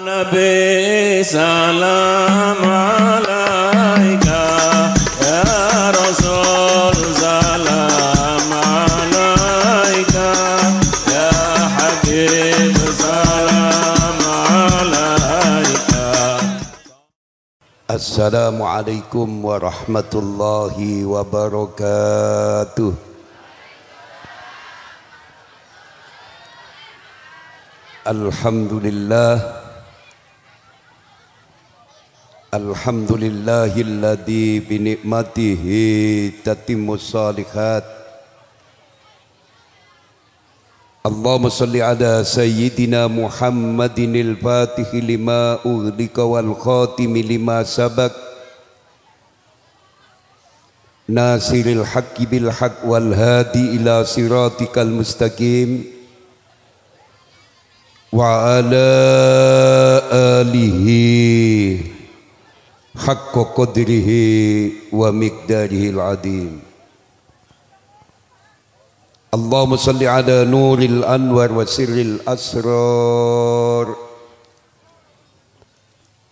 Nabi salam alaika ya Rasul salam alaika ya Habib salam alaika Assalamualaikum warahmatullahi wabarakatuh Alhamdulillah Alhamdulillahilladzi binikmatihi tatimmus الحمد لله الذي بنعمته تتم الصالحات اللهم صل على سيدنا محمد الفاتح لما أغلق والخاتم لما سبق ناصر الحق بالحق والهادي إلى صراطك المستقيم وعلى آله حق قدره ومقداره العظيم. اللهم صل على نور الأنوار وسر الأسرار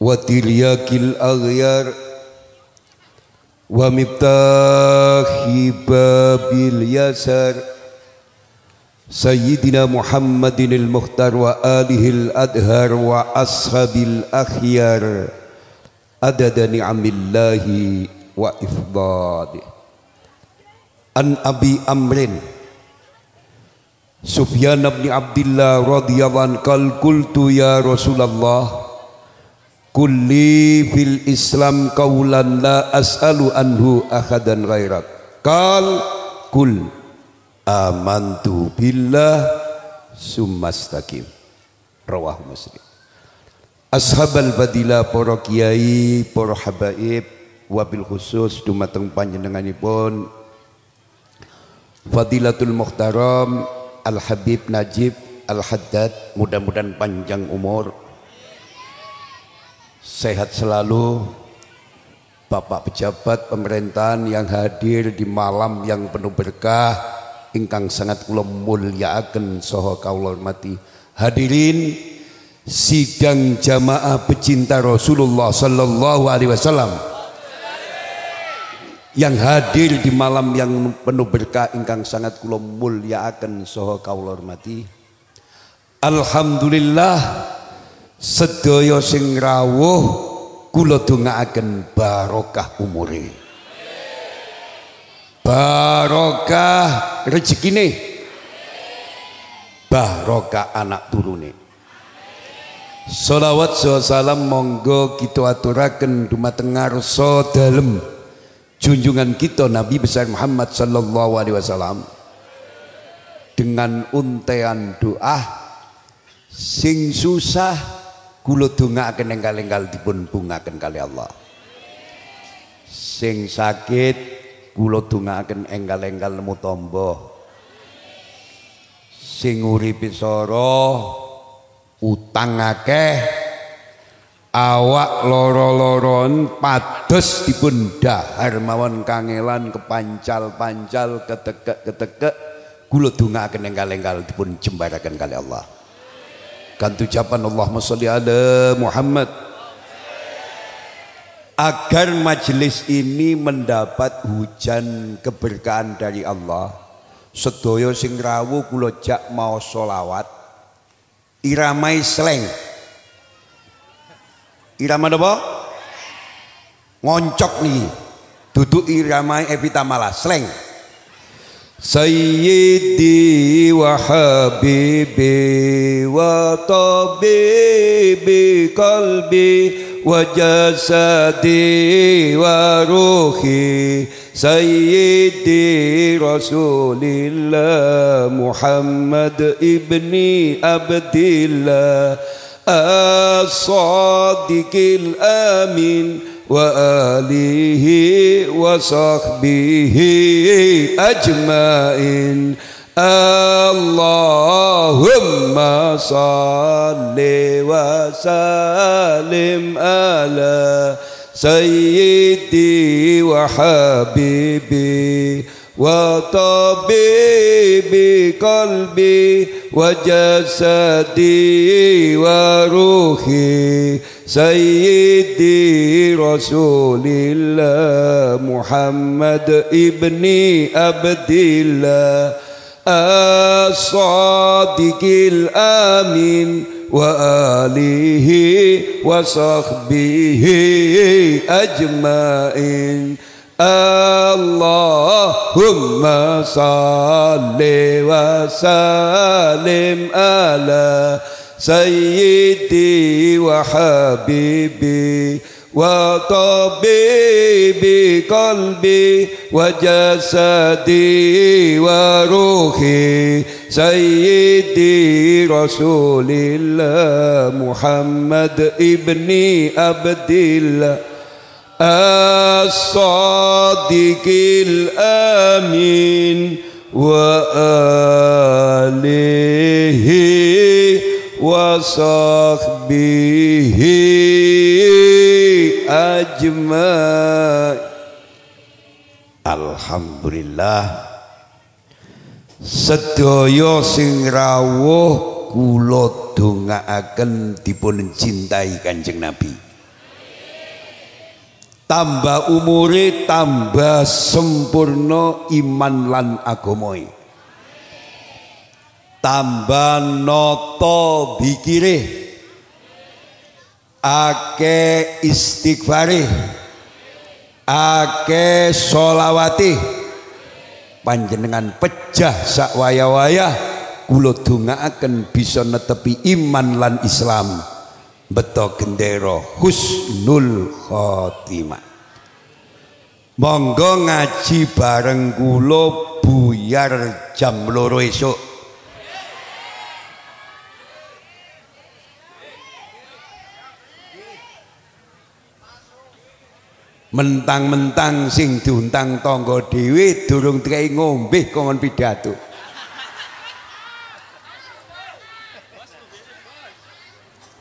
وترياك الأغيار ومفتاح باب اليسار. سيدنا محمد المختار وآله الأدهر وأصحاب الأخيار. Adada ni'amillahi wa ifdadi. An abi amrin Sufyan bin Abdullah radhiyallahu anhu qultu ya Rasulullah kulli fil Islam qaulan la as'alu anhu ahadan ghairak. Qal kul amantu billah summastaqim rawahu muslim Ashabal fadilah para kiai, para habaib, wabil khusus dumateng panjenenganipun. Fadilatul Muhtaram Al Habib Najib Al Haddad mudah-mudahan panjang umur. Sehat selalu Bapak pejabat pemerintahan yang hadir di malam yang penuh berkah ingkang sangat kula mulyakaken saha kawula hormati. Hadirin sidang jamaah pecinta Rasulullah sallallahu alaihi wasallam yang hadir di malam yang penuh berkah ingkang sangat kula mulyakaken saha kawula hormati. Alhamdulillah sedaya sing rawuh kula dongaaken barokah umure. Barokah rezekine barokah anak turune Salawat salam monggo kita aturaken dumateng ngarsa dalem junjungan kita Nabi besar Muhammad sallallahu alaihi wasallam dengan untean doa sing susah kula dongaaken enggal-enggal dipun bungaken kali Allah. Sing sakit kula dongaaken enggal-enggal nemu tombo sing uripi soro utang akeh. Awak loro-loron pados dipun dahar mawon kangelan kepancal-pancal ketekek-ketekek kula dongaaken enggal-enggal dipun jembaraken kali Allah. Kan ucapan Allahumma sholli ala Muhammad. Agar majelis ini mendapat hujan keberkahan dari Allah sedaya sing rawuh mau solawat iramai sleng irama apa? ngoncok nih duduk iramai epitamala sleng Sayyidi wa habibi wa tabibi qalbi wa jasadi wa ruhi سيدي رسول الله محمد ابن عبد الله الصادق الأمين وآله وصحبه أجمعين. اللهم صل وسلم على سيدي وحبيبي وطبيب قلبي وجسدي وروحي سيدي رسول الله محمد ابن عبد الله الصادق الآمين وآله وصحبه أجمعين. اللهم صل وسلم على سيدي وحبيبي وطبيب قلبي وجسدي وروحي سيدي رسول الله محمد ابن عبد الله الصادق الأمين وآله وصحبه ajma'i. Alhamdulillah. Sedaya sing rawuh kula dongaaken dipun cintai Kanjeng Nabi. Tambah umure tambah sempurna iman lan agamane tambah nata pikirih ake istighfare ake solawati panjenengan pecah sak waya-waya kula dongaaken bisa netepi iman lan Islam. Beto gendero husnul khotimah. Monggo ngaji bareng kula buyar jam loro esuk mentang-mentang sing diuntang tangga dhewe durung dikai ngombe kongon pidato.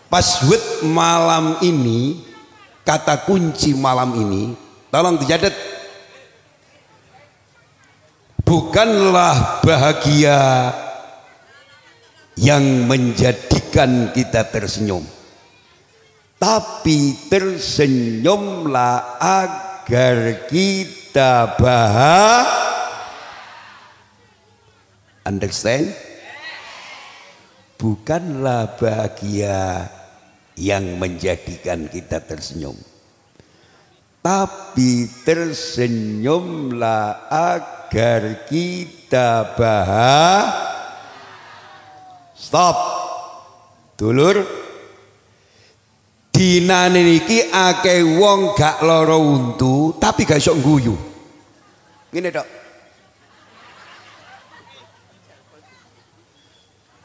Password malam ini kata kunci malam ini tolong dicatat. Bukanlah bahagia yang menjadikan kita tersenyum tapi tersenyumlah agar kita bahagia understand bukanlah bahagia yang menjadikan kita tersenyum. Tapi tersenyumlah agar kita bahagia. Stop. Dulur. Dinane niki akeh wong gak lara untu tapi gak iso guyu. Ngene tok.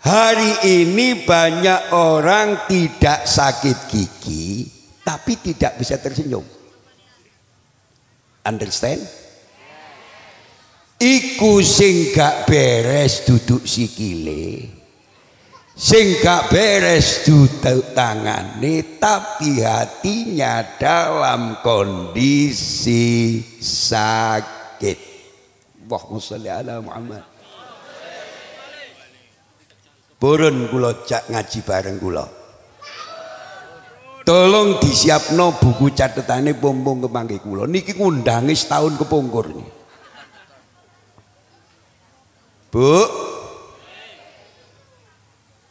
Hari ini banyak orang tidak sakit gigi tapi tidak bisa tersenyum. Understand? Iku sing gak beres duduk sikile. Sing gak beres tangane tapi hatinya dalam kondisi sakit. Allahumma sholli ala Muhammad. Purun kula cak ngaji bareng kula. Tolong disiapno buku catetane pompong kepangke kula. Niki ngundangi setahun kepungkur. Bu,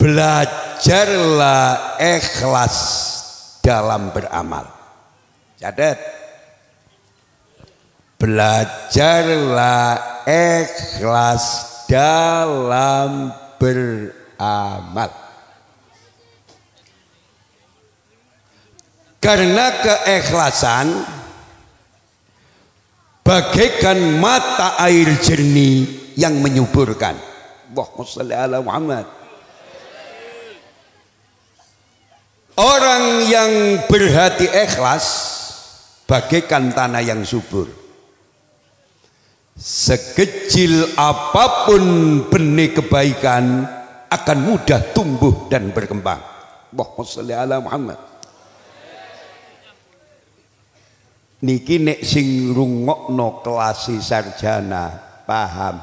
belajarlah ikhlas dalam beramal. Catat. Belajarlah ikhlas dalam beramal amal. Karena keikhlasan bagaikan mata air jernih yang menyuburkan. Allahumma Muhammad. Orang yang berhati ikhlas bagaikan tanah yang subur. Sekecil apa pun benih kebaikan akan mudah tumbuh dan berkembang. Allahumma Muhammad. Niki nek sing rungokno kelasi sarjana paham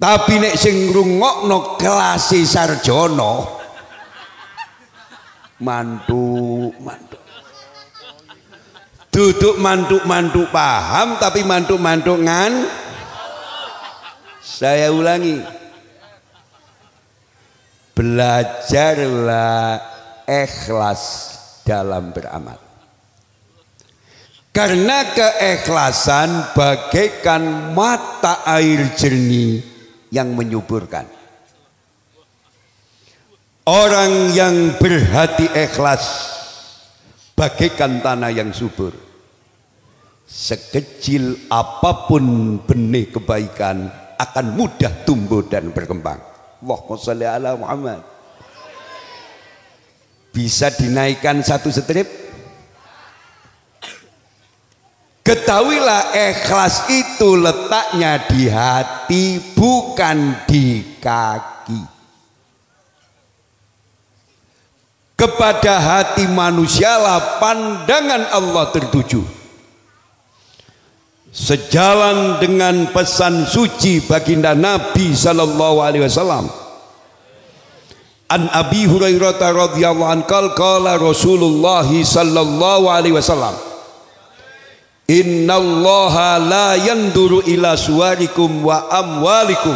tapi nek sing ngrungokno kelas sarjana mantu mantu duduk mantu-mantu paham tapi mantu-mantu ngan. Saya ulangi. Belajarlah ikhlas dalam beramal. Karena keikhlasan bagaikan mata air jernih yang menyuburkan orang yang berhati ikhlas bagaikan tanah yang subur. Sekecil apa pun benih kebaikan akan mudah tumbuh dan berkembang. Allahumma salli ala Muhammad. Bisa dinaikkan satu strip? Ketahuilah ikhlas itu letaknya di hati bukan di kaki. Kepada hati manusialah pandangan Allah tertuju. Sejalan dengan pesan suci baginda Nabi sallallahu alaihi wasallam. An Abi Hurairah radhiyallahu anhu qala Rasulullah sallallahu alaihi wasallam Innallaha la yanduru ila suwarikum wa amwalikum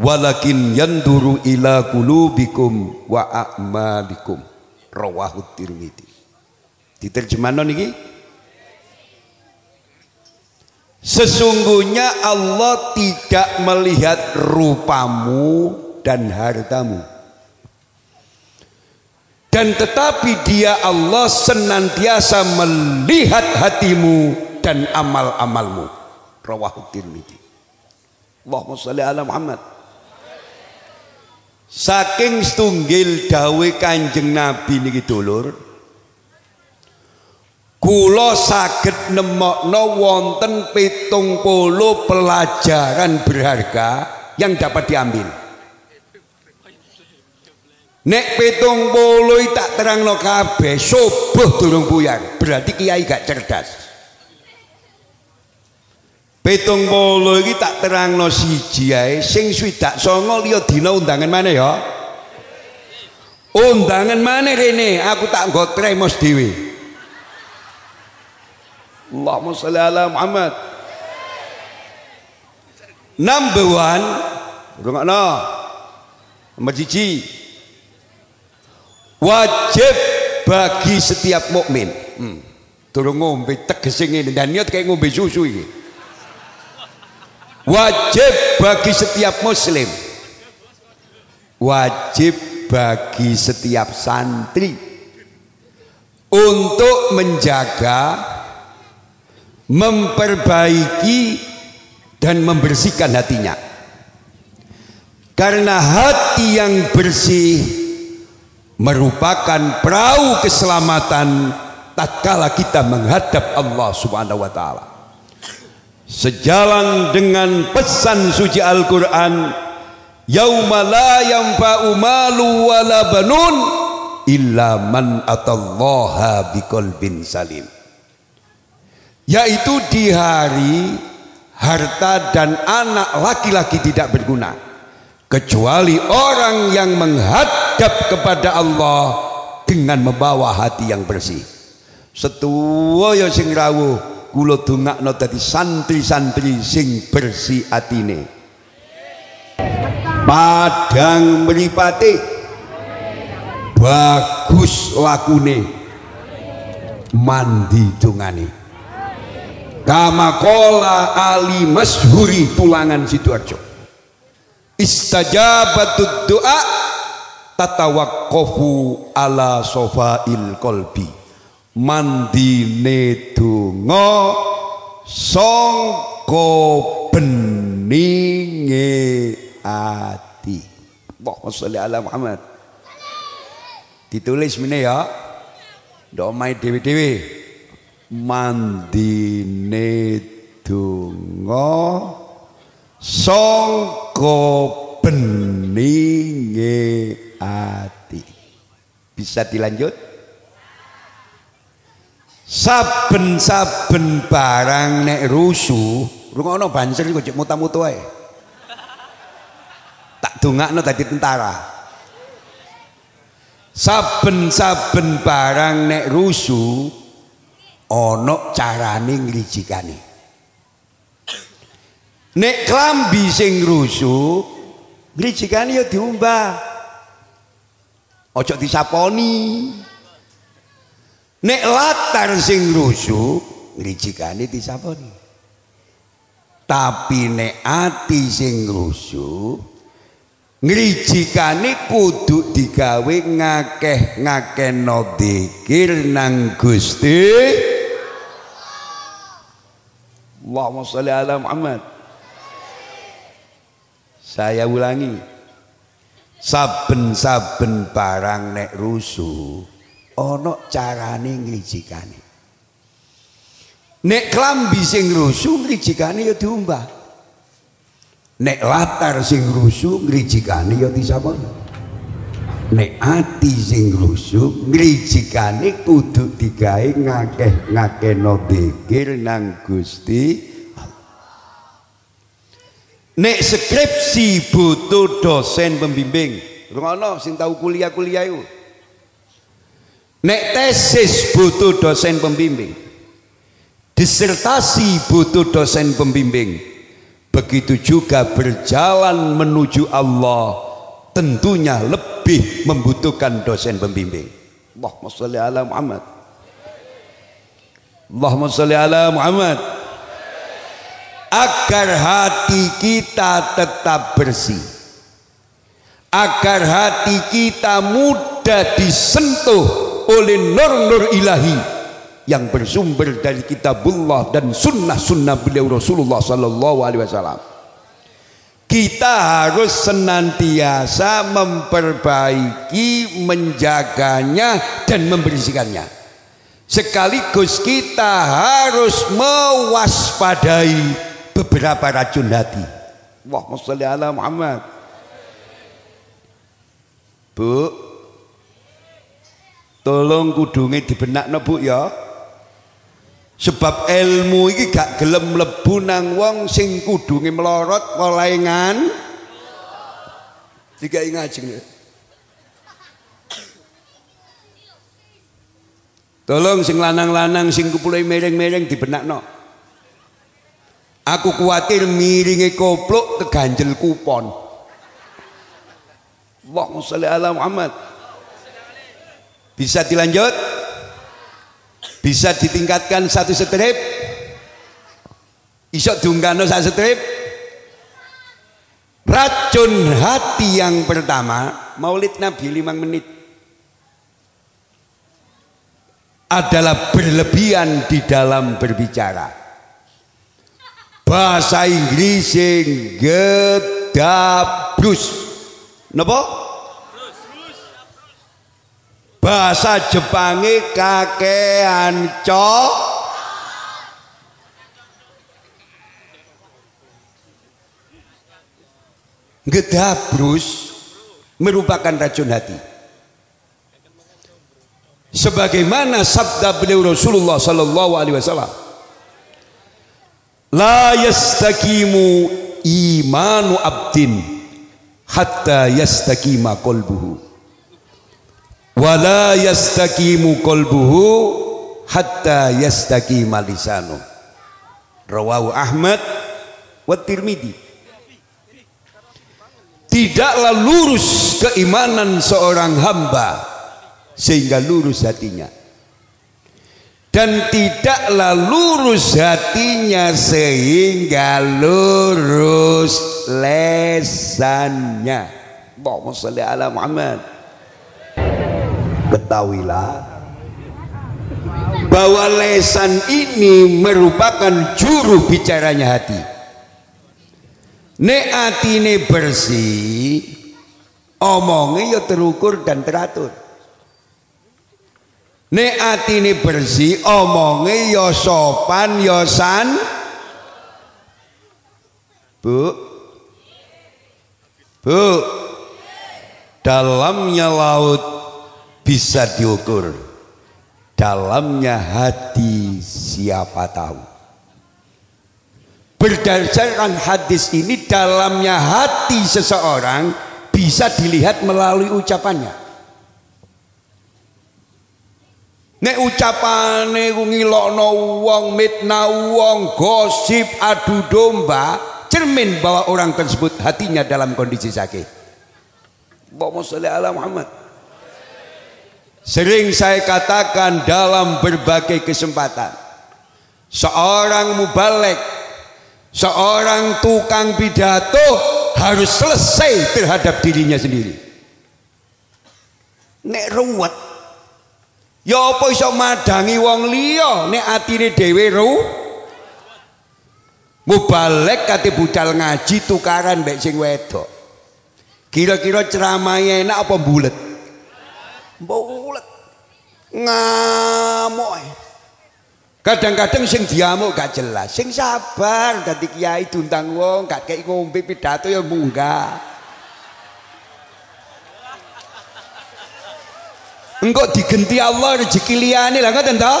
walakin yanduru ila kulubikum wa a'malikum rawahu tirmidzi diterjemahno niki Sesungguhnya Allah tidak melihat rupamu dan hartamu. Dan tetapi dia Allah senantiasa melihat hatimu dan amal-amalmu. Rawahu Tirmidzi. Allahumma shalli ala Muhammad. Saking setunggil dawe Kanjeng Nabi niki dulur. Kula saged nemokno wonten pitung puluh pelajaran berharga yang dapat diambil. Nek pitung puluh tak terangno kabeh subuh durung buyar, berarti kiai gak cerdas. Pitung puluh iki tak terangno siji ae sing swidak songo liya dina undangan mana ya? Undangan mana rene? Aku tak nggo tremos dhewe. Allahumma sholli ala Muhammad. Number one, rungokno. Nomor siji. Wajib bagi setiap mukmin. Hmm. Turun ngombe tegese ngene dan niat kayak ngombe susu iki wajib bagi setiap muslim. Wajib bagi setiap santri. Untuk menjaga memperbaiki dan membersihkan hatinya. Karena hati yang bersih merupakan perahu keselamatan tatkala kita menghadap Allah Subhanahu wa taala sejalan dengan pesan suci Al-Quran yauma la yanfa'u malu wala banun illa man atallaha biqalbin salim. Yaitu di hari harta dan anak laki-laki tidak berguna kecuali orang yang menghadap kepada Allah dengan membawa hati yang bersih. Setuwa ya sing rawuh kula dongakno dadi santri-santri sing bersih atine. Padang mripate. Bagus lakune. Mandi dongane. Kamakola ali masyhuri tulangan sidoarjo. Istajabatud doa tatawaqqafu ala sofail kolbi mandine donga sangka beninge ati. Allahumma sholli ala Muhammad. Ditulis mene ya. Ndak main dewe-dewe mandine donga sangka beninge ati. Bisa dilanjut saben-saben barang nek rusuh rungono banser iku cek muta-mutu ae. Tak dongakno dadi tentara. Saben-saben barang nek rusuh ana carane ngrijikane nek klambi sing rusuh ngrijikane ya diumbah. Ojo disaponi nek latar sing rusuh ngrijikane disaponi tapi nek ati sing rusuh ngrijikane kudu digawe ngakeh-ngakeno dzikir nang Gusti Allahumma sholli ala Muhammad. Saya ulangi saben-saben barang nek rusuh ana carane ngrijikane nek klambi sing rusuh ngrijikane ya diumbah nek latar sing rusuh ngrijikane ya disaponi nek ati sing rusuh ngrijikane kudu digawe ngakeh-ngakeno dzikir nang Gusti Nek skripsi butuh dosen pembimbing. Rungono sing tahu kuliah-kuliah itu. Nek tesis butuh dosen pembimbing. Disertasi butuh dosen pembimbing. Begitu juga berjalan menuju Allah tentunya lebih membutuhkan dosen pembimbing. Allahumma sholli ala Muhammad. Allahumma sholli ala Muhammad. Agar hati kita tetap bersih. Agar hati kita mudah disentuh oleh nur-nur ilahi yang bersumber dari kitabullah dan sunnah-sunnah beliau Rasulullah sallallahu alaihi wasallam. Kita harus senantiasa memperbaiki, menjaganya dan membersihkannya. Sekaligus kita harus mewaspadai beberapa racun hati. Allahumma sholli ala Muhammad. Bu, Tolong kudunge dibenakno Bu ya. Sebab ilmu iki gak gelem mlebu nang wong sing kudunge melorot kolengan. Tiga ngajeng. Tolong sing lanang-lanang sing kupule mereng-mereng dibenakno. Aku kuatir miringe kopluk keganjel kupon. Allahumma sholli ala. Bisa dilanjut? Bisa ditingkatkan satu strip? Isok diunggahno satu strip? Racun hati yang pertama, maulid Nabi lima menit. Adalah berlebihan di dalam berbicara. Bahasa Inggris yang gedabrus. Napa? Bahasa Jepange kakean co Gedabrus merupakan racun hati. Sebagaimana sabda beliau Rasulullah sallallahu alaihi wasallam. La yastakimu imanu abdin hatta yastakima qalbuhu wala yastaqimu qalbuhu hatta yastaqima lisanu. Rawahu Ahmad wa Tirmidzi tidaklah lurus keimanan seorang hamba sehingga lurus hatinya. Dan tidaklah lurus hatinya sehingga lurus lesannya. Allahumma sholli ala Muhammad ketahuilah bahwa lesan ini merupakan juru bicaranya hati. Nek ini bersih omongnya ya terukur dan teratur. Nek ini bersih omongnya ya sopan ya san. Bu. Bu. Dalamnya laut bisa diukur dalamnya hati siapa tahu berdasarkan hadis ini dalamnya hati seseorang bisa dilihat melalui ucapannya Nek ucapane ku ngilokno wong, mitna wong, gosip, adu domba, cermin bahwa orang tersebut hatinya dalam kondisi sakit. Allahumma Muhammad. Sering saya katakan dalam berbagai kesempatan. Seorang mubalek, seorang tukang pidato harus selesai terhadap dirinya sendiri. Nek ruwet Ya apa iso madangi wong liya nek atine dhewe ru Mubalek kate budal ngaji tukaran mbek sing wedok. Kira-kira ceramahe enak apa bulet? Bulet. Ngamuk. Kadang-kadang sing diamuk gak jelas, sing sabar dadi kiai diundang wong gak kei ngombe pidato ya munggah. engkau digenti Allah rezeki liyane lah ngoten to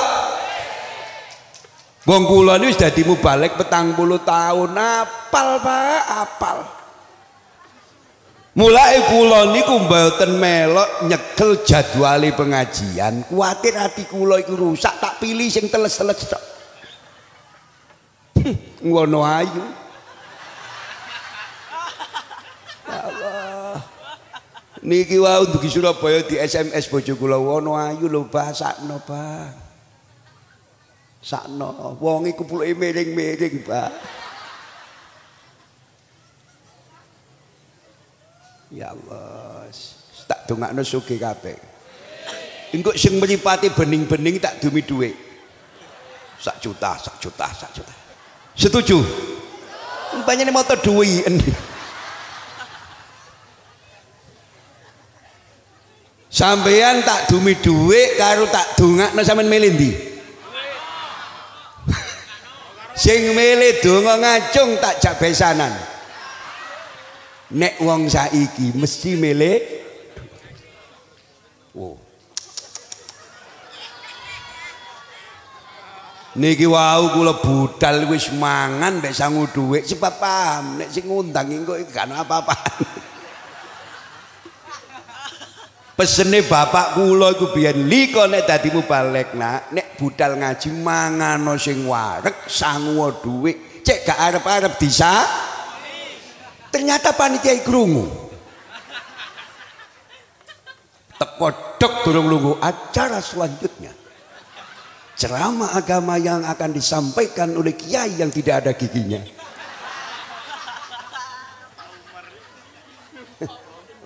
Wong kula niku wis dadi petang puluh tahun apal Pak apal Mulai kula niku mboten melok nyekel jadwali pengajian. Kuatir hati kula iku rusak tak pilih sing teles-teles tok. Ngono ayu niki wau dugi Surabaya di SMS bojo kula. Wono ayu lho Pak sakno Pak sakno. Wong iku puluke miring-miring Pak Ya Allah tak dongakno sugih kabeh. Engko sing mripate bening-bening tak dumi dhuwit. Sak juta sak juta sak juta. Setuju? Umpamane motor duwi Sampeyan tak dumi dhuwit karo tak dongakno sampean milih ndi? Sing milih donga ngacung tak jak besanan. Nek wong saiki mesti milih Oh. Niki wau kula budal wis mangan mbek sangu dhuwit sebab paham nek sing ngundang engko gak apa-apa. pesene bapak kula iku biyen liko nek dadi mubalek nak nek budal ngaji mangano sing wareg sangu dhuwit cek gak arep-arep disa ternyata panitia krungu. Teko dok durung lunggu acara selanjutnya. Ceramah agama yang akan disampaikan oleh kiai yang tidak ada giginya.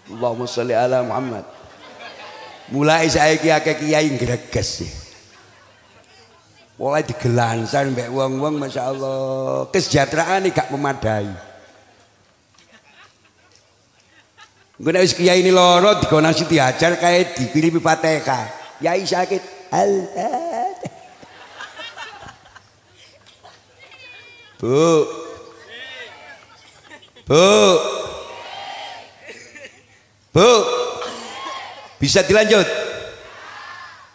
Allahumma sholli ala Muhammad. Mulai saya akeh kiai greges sih mulai digelansan mbak wong-wong Masya Allah. Kesejahteraan gak memadai gue wis kiai ini loro dikonasi diajar kayak dikirimi pateka yai sakit Allah bu bu bu bisa dilanjut.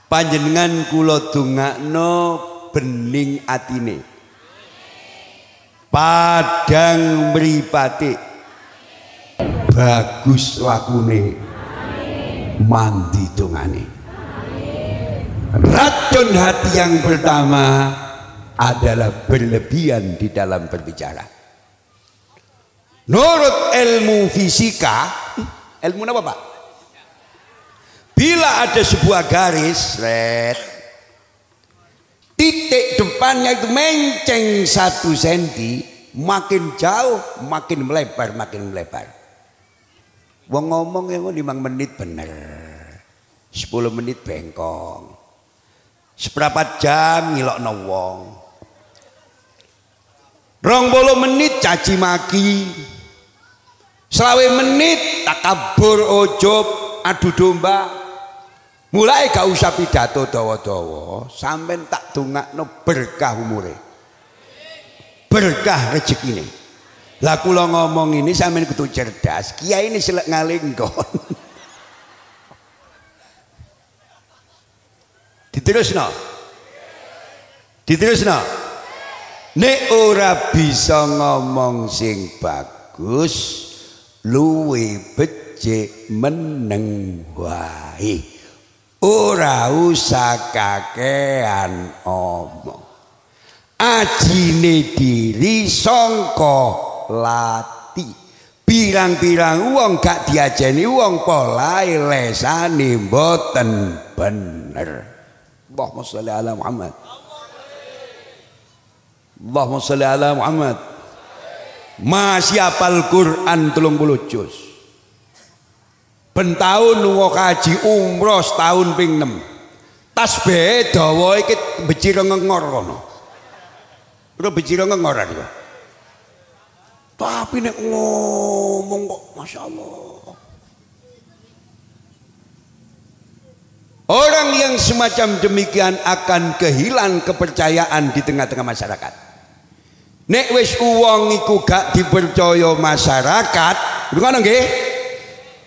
Panjenengan kula dongakno bening atine. Padang mripate. Bagus lakune. Mandi dongane. Racun hati yang pertama adalah berlebihan di dalam berbicara. Menurut ilmu fisika, ilmu apa Pak? Bila ada sebuah garis, red, titik depannya itu menceng satu senti, makin jauh, makin melebar, makin melebar. Wong ngomong yang lima menit bener, sepuluh menit bengkong, seberapa jam ngilok wong, rong bolo menit caci maki, selawe menit takabur ojok adu domba, Mulai gak usah pidato dawa-dawa, sampean tak dongakno berkah umure. Berkah rezekine. Lah kula ngomong ini sampean kudu cerdas, kiai ini selek ngalinggon. Diterusno. Diterusno. Nek ora bisa ngomong sing bagus, luwe becik meneng wae. Ora usah kakean omong. Ajine diri sangka lati. Pirang-pirang wong gak diajeni wong polahe lesane mboten bener. Allahumma sholli ala Muhammad. Allahumma sholli ala Muhammad. Masih apal Quran 30 juz. Ben taun lunga kaji umroh setahun ping 6. Tasbih dawa iki becira ngengor kono. Ora becira ngengor ya. Tapi nek ngomong kok Masya Allah. Orang yang semacam demikian akan kehilangan kepercayaan di tengah-tengah masyarakat. Nek wis uang iku gak dipercaya masyarakat, ngono nggih?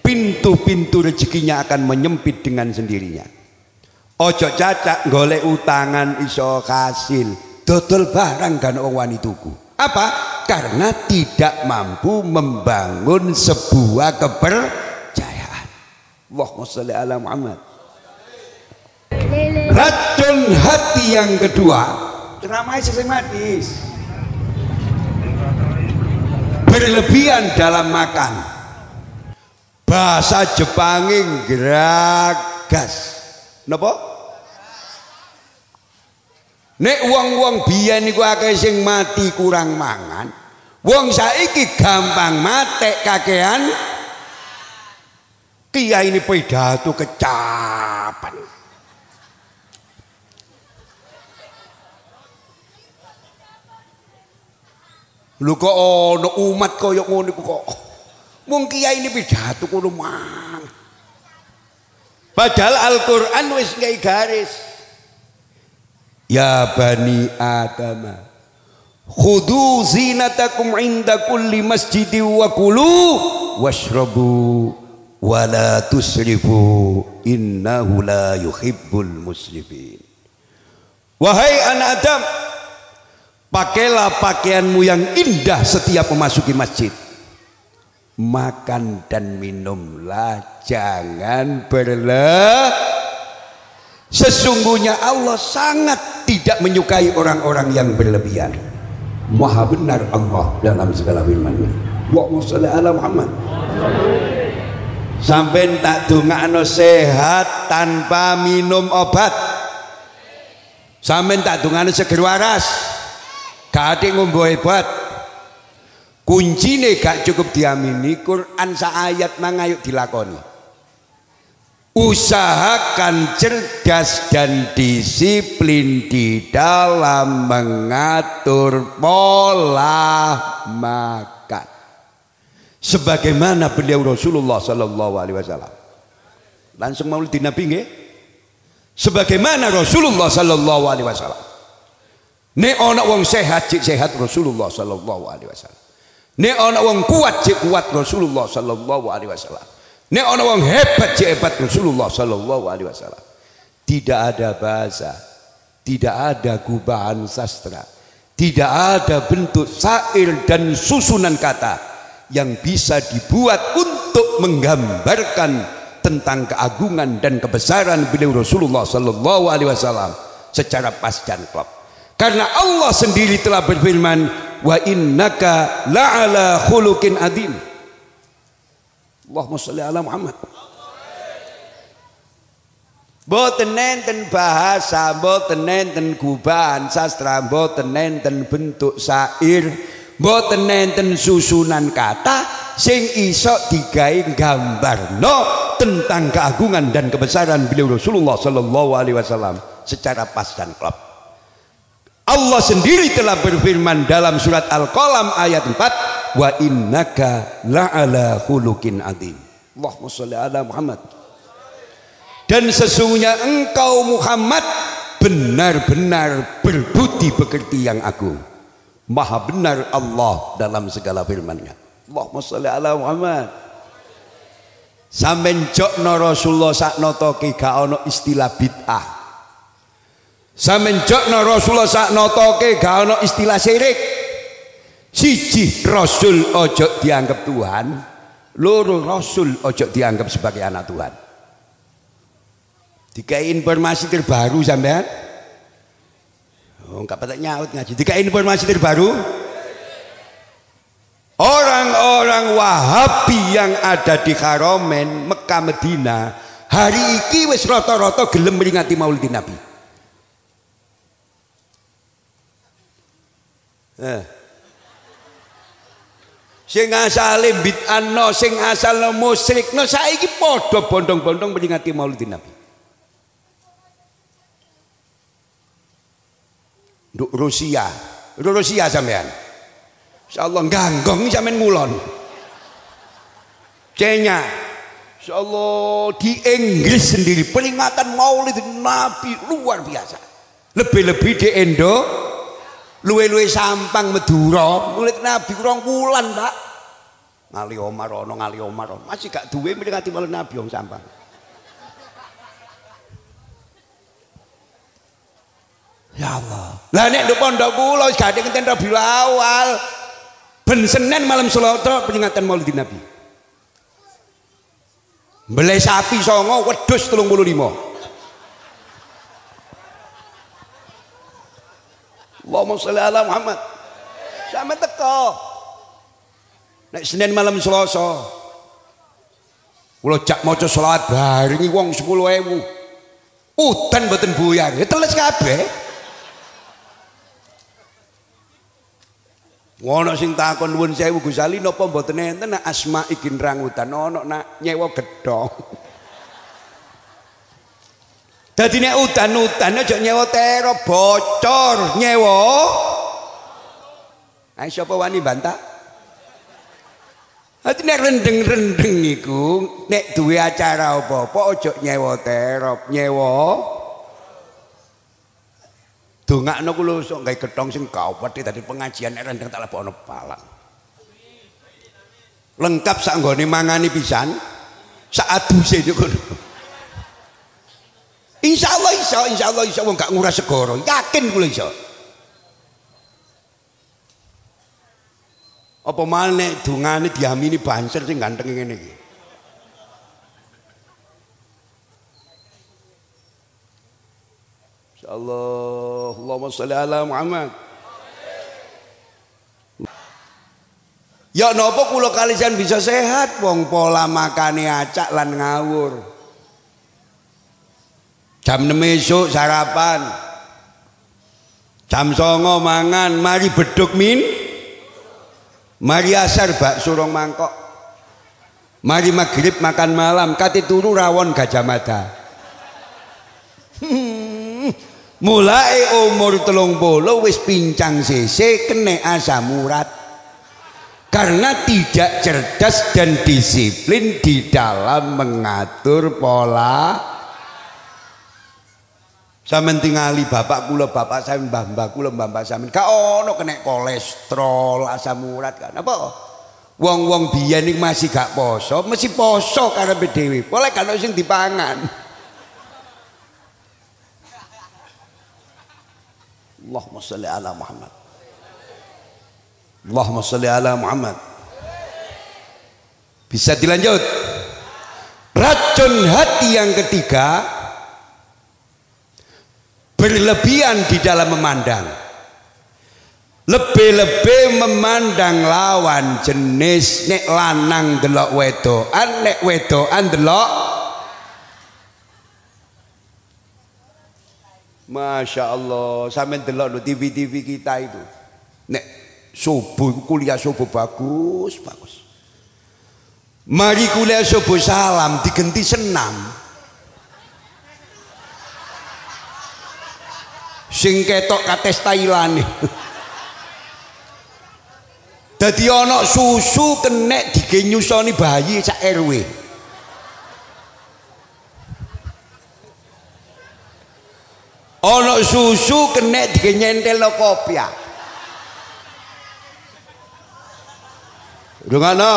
Pintu-pintu rezekinya akan menyempit dengan sendirinya. Ojo cacak golek utangan iso hasil, dodol barang kan wong wani. Apa? Karena tidak mampu membangun sebuah kepercayaan. Allahumma sholli ala Muhammad. Racun hati yang kedua, ceramah sistematis berlebihan dalam makan bahasa Jepanging geragas napa nek wong-wong biyen niku akeh sing mati kurang mangan wong saiki gampang mate kakean kiai ini pidato kecapan Lho kok ana umat kaya ngono iku kok. Mung kiai ini pidato kono. Padahal Al-Qur'an wis garis. Ya bani Adam. Khudu zinatakum inda kulli masjidi wa kulu washrabu wa la tusrifu innahu la yuhibbul musrifin. Wahai anak Adam, Pakailah pakaianmu yang indah setiap memasuki masjid. Makan dan minumlah, jangan berleh. Sesungguhnya Allah sangat tidak menyukai orang-orang yang berlebihan. Maha benar Allah dalam segala firman-Nya. Allahumma sholli ala Muhammad. Sampai tak dongakno sehat tanpa minum obat. Sampai tak dongakno seger waras. Gak ngombo hebat. Kuncine gak cukup diamini, Quran ayat mangayuk dilakoni. Usahakan cerdas dan disiplin di dalam mengatur pola makan. Sebagaimana beliau Rasulullah Sallallahu Alaihi Wasallam. Langsung mau di Nabi nggih? Sebagaimana Rasulullah Sallallahu Alaihi Wasallam. Nek ana wong sehat cik sehat Rasulullah sallallahu alaihi wasallam. Nek ana wong kuat cik kuat Rasulullah sallallahu alaihi wasallam. Nek ana wong hebat cik hebat Rasulullah sallallahu alaihi wasallam. Tidak ada bahasa, tidak ada gubahan sastra, tidak ada bentuk syair dan susunan kata yang bisa dibuat untuk menggambarkan tentang keagungan dan kebesaran beliau Rasulullah sallallahu alaihi wasallam secara pas dan klop. Karena Allah sendiri telah berfirman, "Wa innaka la'ala khuluqin adim." Allahumma sholli ala Muhammad. Boten nenten bahasa, boten nenten gubahan sastra, boten nenten bentuk syair, boten nenten susunan kata sing iso digawe gambarno tentang keagungan dan kebesaran beliau Rasulullah sallallahu alaihi wasallam secara pas dan klop. Allah sendiri telah berfirman dalam surat Al-Qalam ayat 4 wa innaka la'ala khuluqin adzim. Allahumma sholli ala Muhammad. Dan sesungguhnya engkau Muhammad benar-benar berbudi pekerti yang agung. Maha benar Allah dalam segala firman-Nya. Allahumma sholli ala Muhammad. Sampeyan jokno Rasulullah saknoto ki gak ono istilah bid'ah. Samenjokno Rasulullah sak notoke gak ono istilah syirik. Siji Rasul ojo dianggap Tuhan, loro Rasul ojo dianggap sebagai anak Tuhan. Dikai informasi terbaru sampean. Oh, enggak pada nyaut ngaji. Dikai informasi terbaru. Orang-orang Wahabi yang ada di Haromen, Mekah, Medina, hari iki wis rata-rata gelem meringati Maulid Nabi. Eh. Sing asale bid'ano, sing asal musyrikno saiki padha bondong-bondong meringati Maulid Nabi. Nduk Rusia, Rusia sampean. Insyaallah ganggong sampean ngulon. Cenya. Insyaallah di Inggris sendiri peringatan Maulid Nabi luar biasa. Lebih-lebih di Indo luwe-luwe sampang Madura murid Nabi kurang bulan Pak ngali Omar ono ngali Omar ono. masih gak duwe mendekati malah Nabi yang sampang Ya Allah. Lah ini nduk pondok kula wis gadhe ngenten Rabiul Awal. Ben Senin malam Selasa peringatan Maulid Nabi. Beli sapi songo wedhus limo. Allahumma sholli ala Muhammad. Sama teko. Nek Senin malam Selasa. Kula jak maca selawat barengi wong 10.000. Udan mboten buyar. Ya teles kabeh. Ono sing takon nuwun sewu Gus Ali napa mboten enten asma ikin rangutan ono nak nyewa gedhong. Dadi nek udan-udan aja nyewa tero bocor nyewa. Ayo sapa wani bantah? Dadi nek rendeng-rendeng iku nek duwe acara apa-apa aja nyewa terop, nyewa Dongakno kula sok gawe getong sing dadi pengajian nek rendeng tak lebokno palang. Lengkap sak nggone mangani pisan. Sak aduse niku. Insyaallah iso, insyaallah iso wong gak nguras segara. Yakin kula iso. Apa maneh dungane diamini banser sing ganteng ngene iki. Allah Allahumma sholli ala Muhammad Ya napa kula kalisan bisa sehat wong pola makane acak lan ngawur Jam 6 esuk sarapan. Jam songo mangan mari beduk min. Mari asar bak surong mangkok. Mari maghrib makan malam kati turu rawon gajah mata mulai umur telung puluh wis pincang sese kena asam urat. Karena tidak cerdas dan disiplin di dalam mengatur pola sampean tingali bapak kula bapak saya mbah mbah kula mbah mbah sampean gak ono kena kolesterol asam urat kan apa? Wong-wong biyen masih gak poso mesti poso karena dhewe. Boleh kan sing dipangan. Allahumma salli ala Muhammad. Allahumma salli ala Muhammad. Bisa dilanjut? Racun hati yang ketiga berlebihan di dalam memandang lebih-lebih memandang lawan jenis nek lanang delok wedoan nek wedoan delok Masya Allah, sampai delok di TV-TV kita itu. Nek subuh kuliah subuh bagus, bagus. Mari kuliah subuh salam diganti senam. Sing ketok kates Thailand. Dadi ana susu kenek digenyusoni bayi sak RW. ono susu kena digenyentel no kopiah Rungano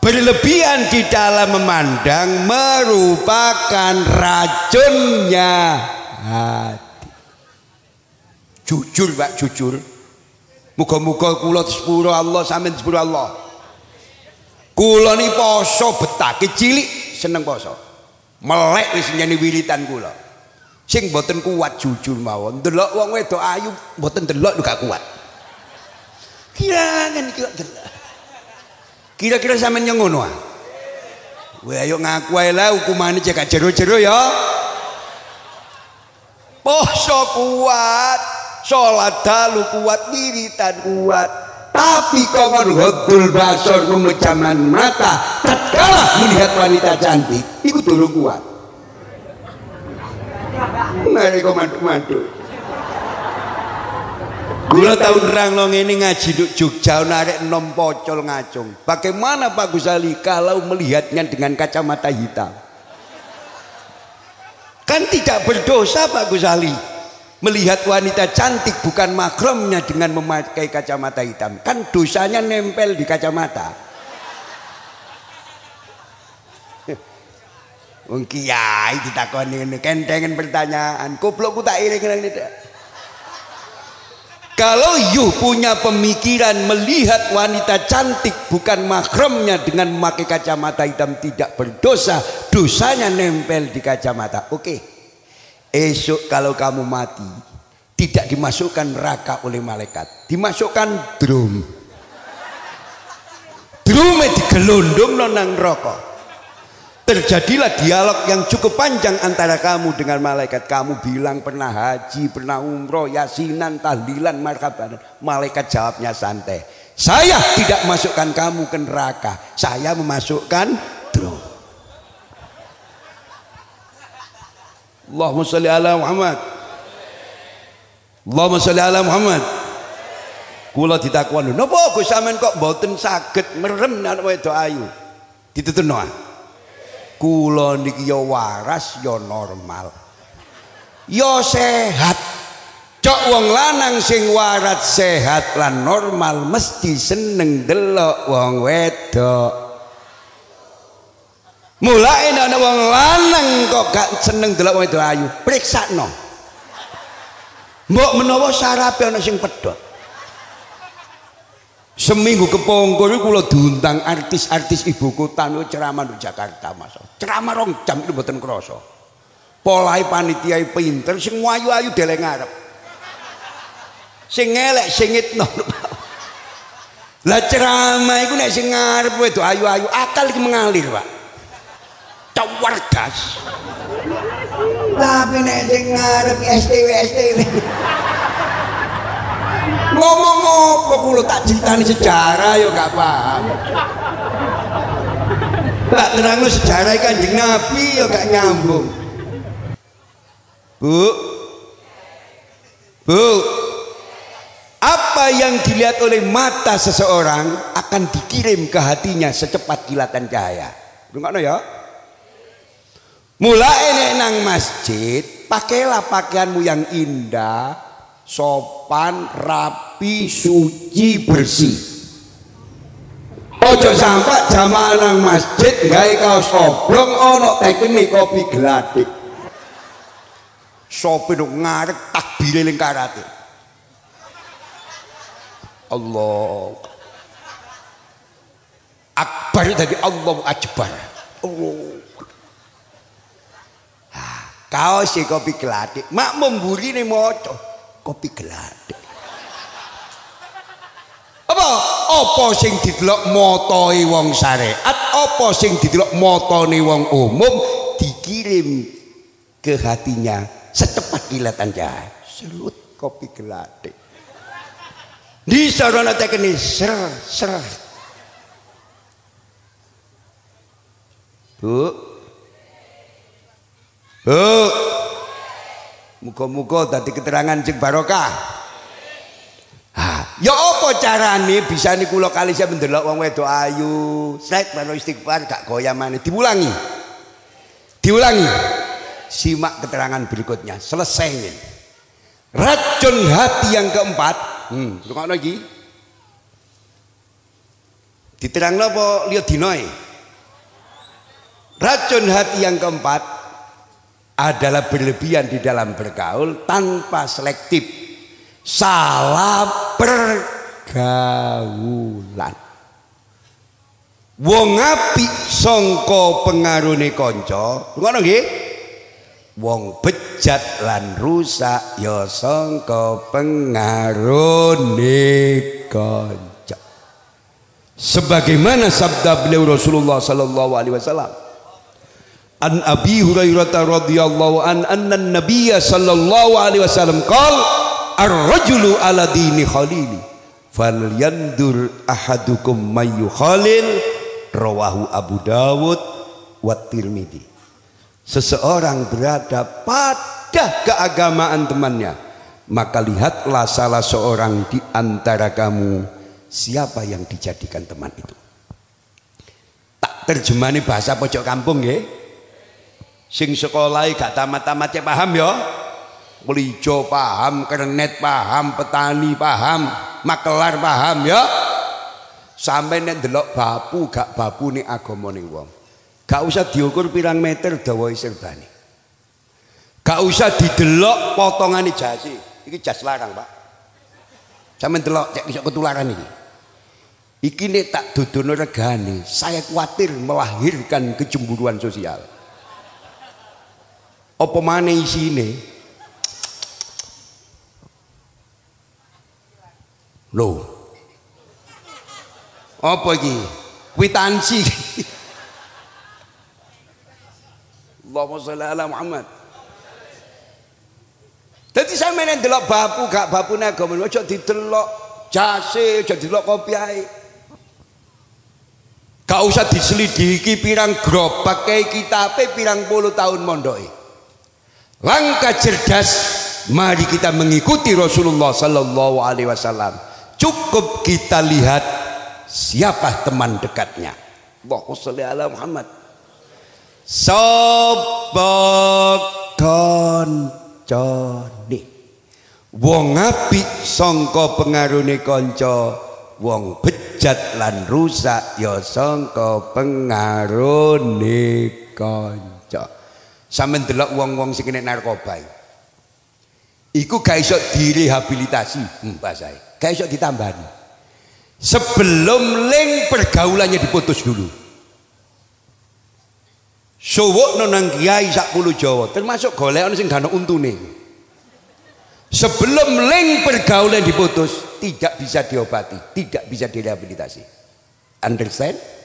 berlebihan di dalam memandang merupakan racunnya hati Jujur Pak, jujur. Muga-muga kula sepuro Allah sampean sepuro Allah. Kula ni poso betah cilik seneng poso. Melek wis nyeni wiritan kula. Sing boten kuat jujur mawon. Delok wong wedok ayu boten delok gak kuat. Kira-kira kira Kira-kira sampean yang ngono ah. Weh ayo ngaku ae lah hukumane cek jero-jero ya. Poso kuat, salat dalu kuat, wiritan kuat. Tapi kongon hodul basor memecahkan mata tatkala melihat wanita cantik, itu dulu kuat. Mari kau madu-madu. Gula tahun rang lo ini ngaji duk Jogja narik nom pocol ngacung. Bagaimana Pak Gusali kalau melihatnya dengan kacamata hitam? Kan tidak berdosa Pak Gusali. Melihat wanita cantik bukan makromnya dengan memakai kacamata hitam. Kan dosanya nempel di kacamata. Wong kiai ditakoni ngene kentengen pertanyaan. Goblokku tak iring ngene kalau you punya pemikiran melihat wanita cantik bukan makromnya dengan memakai kacamata hitam tidak berdosa, dosanya nempel di kacamata. Oke. Esok kalau kamu mati tidak dimasukkan neraka oleh malaikat, dimasukkan drum. Drum digelondong nang rokok terjadilah dialog yang cukup panjang antara kamu dengan malaikat. Kamu bilang pernah haji pernah umroh yasinan tahlilan marhaban. Malaikat jawabnya santai. Saya tidak masukkan kamu ke neraka. Saya memasukkan Allahumma salli ala Muhammad. Allahumma salli ala Muhammad. Kula ditakoni napa Gus sampean kok mboten saged merem anak wedok ayu? Dituturno kula niki ya waras ya normal. Ya sehat. Cok wong lanang sing waras sehat lan normal mesti seneng delok wong wedok mulai ana wong lanang kok gak seneng delok wong wedok ayu. Periksa no mbok menawa sarape ana sing pedhot. Seminggu kepongkor itu kalau diundang artis-artis ibu kota itu ceramah di Jakarta mas. Ceramah rong jam itu buatan kroso polai panitia pinter sing wayu-ayu deleng ngarep. Sing ngelek sing itno lah ceramah itu nek sing ngarep itu ayu-ayu akal iki mengalir pak cawar gas tapi nek sing ngarep STW STW ngomong apa kulo tak ceritani sejarah yo gak paham. Tak terang sejarah kanjeng nabi yo gak nyambung. Bu. Bu. Apa yang dilihat oleh mata seseorang akan dikirim ke hatinya secepat kilatan cahaya. Dengar ya mulai nang masjid pakailah pakaianmu yang indah sopan, rapi, suci, bersih. Ojo sampai jamaah nang masjid gawe kaos oblong ana tekene kopi gladik. Sopi nuk ngarep takbire ning karate. Allah Akbar dari Allah Akbar. Allah. Kaos si kopi gladik, mak memburi nih moco. Kopi geladek apa? Apa sing didelok motoi wong syariat? Apa sing didelok motone wong umum? Dikirim ke hatinya secepat kilatan jahat selut kopi geladek di sarana teknis ser ser. Bu bu Muga-muga dadi keterangan sing barokah. Ha, ya apa carane bisa niku kula kali saya mendelok wong wedok ayu, sret baru istighfar gak goyah maneh diulangi. Diulangi. Simak keterangan berikutnya. Selesai. Racun hati yang keempat. Hmm, rungokno iki. Diterangno apa lihat dinoe? Racun hati yang keempat adalah berlebihan di dalam bergaul tanpa selektif. Salah pergaulan. Wong apik sangka pengarune kanca. Ngono nggih? Wong bejat lan rusak ya sangka pengarune kanca. Sebagaimana sabda beliau Rasulullah sallallahu alaihi wasallam An Abi Hurairah radhiyallahu an anna Nabiy sallallahu alaihi wasallam qala ar-rajulu ala dini khalili falyandur ahadukum mayu khalil rawahu Abu Dawud wa Tirmidzi seseorang berada pada keagamaan temannya maka lihatlah salah seorang di antara kamu siapa yang dijadikan teman itu. Tak terjemahnya bahasa pojok kampung ya sing sekolah gak tamat-tamat ya paham ya Pelijo paham, kernet paham, petani paham, makelar paham ya. Sampai nek delok bapu gak bapu nih agamane wong. Gak usah diukur pirang meter dawa serbane. Gak usah didelok potongan jasi. Iki jas larang, Pak. Sampe delok cek iso ketularan iki. Iki nek tak dodono regane, saya khawatir melahirkan kecemburuan sosial. Apa mana isine? Loh. Apa iki? Kwitansi. Allahumma sholli ala Muhammad. Dadi sampeyan delok bapu gak bapune agama aja didelok jase, aja didelok kopiahe. Gak usah diselidiki pirang gerobak kayak kitabe pirang puluh tahun mondoke. Langkah cerdas mari kita mengikuti Rasulullah sallallahu alaihi wasallam. Cukup kita lihat siapa teman dekatnya. Allahumma sholli ala Muhammad. Sapa kancane wong apik sangka pengarune kanca wong bejat lan rusak ya sangka pengarune kanca sampeyan delok wong-wong sing kena narkoba iku gak iso direhabilitasi hmm, bahasae gak iso ditambani. Sebelum link pergaulannya diputus dulu. Suwuk nonang kiai sak puluh jawa termasuk golek orang sing gak untune. Sebelum link pergaulan diputus tidak bisa diobati tidak bisa direhabilitasi. Understand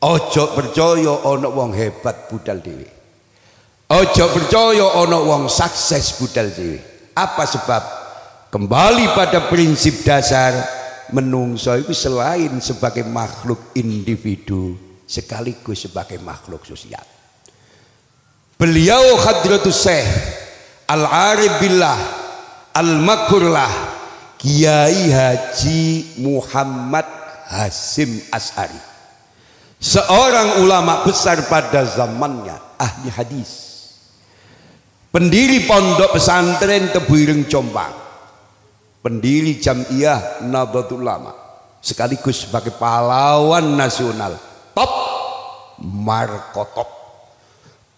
ojo percaya ono wong hebat budal dewi ojo percaya ono wong sukses budal dewi apa sebab? Kembali pada prinsip dasar menungso itu selain sebagai makhluk individu sekaligus sebagai makhluk sosial. Beliau Hadratus Syekh Al-Arif Billah Al-Makurlah Kiai Haji Muhammad Hasim As'ari seorang ulama besar pada zamannya ahli hadis. Pendiri pondok pesantren Tebuireng Jombang. Pendiri Jamiah Nahdlatul Ulama. Sekaligus sebagai pahlawan nasional. Top markotop.